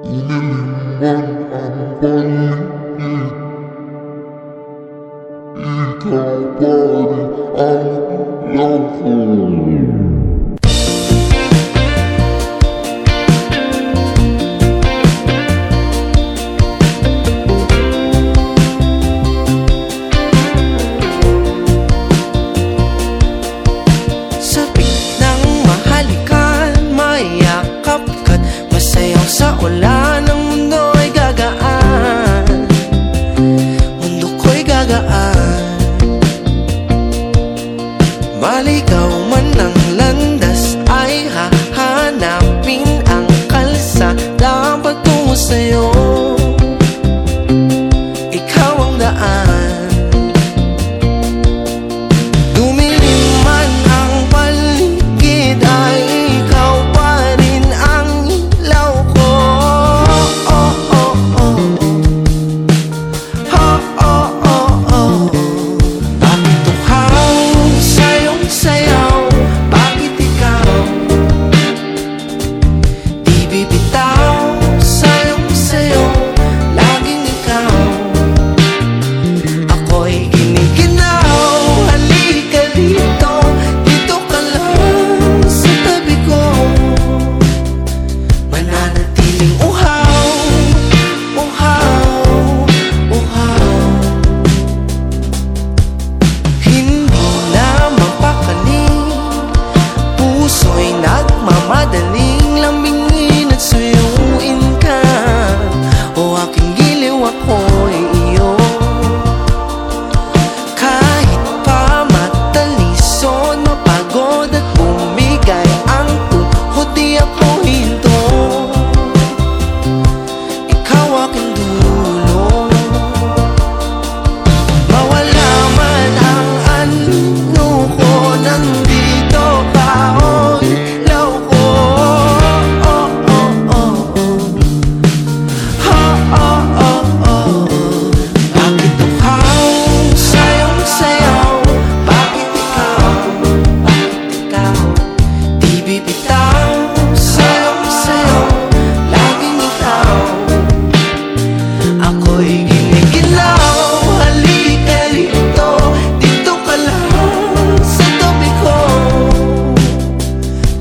Lilibang ang balik Ikaw pa rin ang love Maligaw man ng landas ay ha?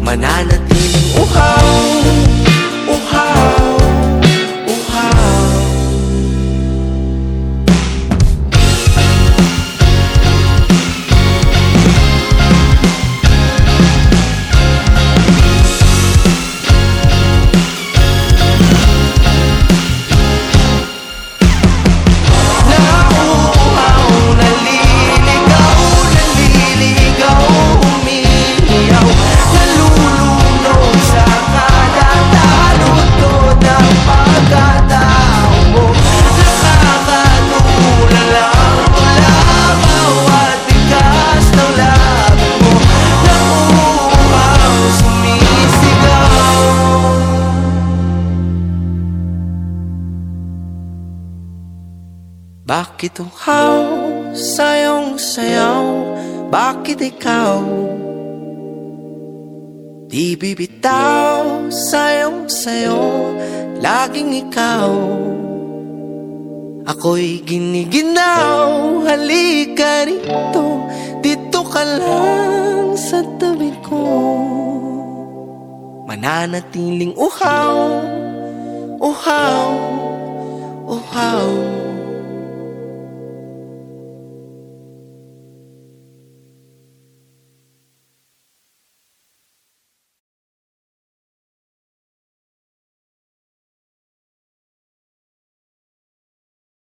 mananatiling uhaw. Bakit ang sayong sayaw? Bakit ikaw? Di bibitaw sayong sayo, laging ikaw. Ako'y giniginaw, halika rito, dito ka lang sa tabi ko. Mananatiling uhaw, uhaw, uhaw.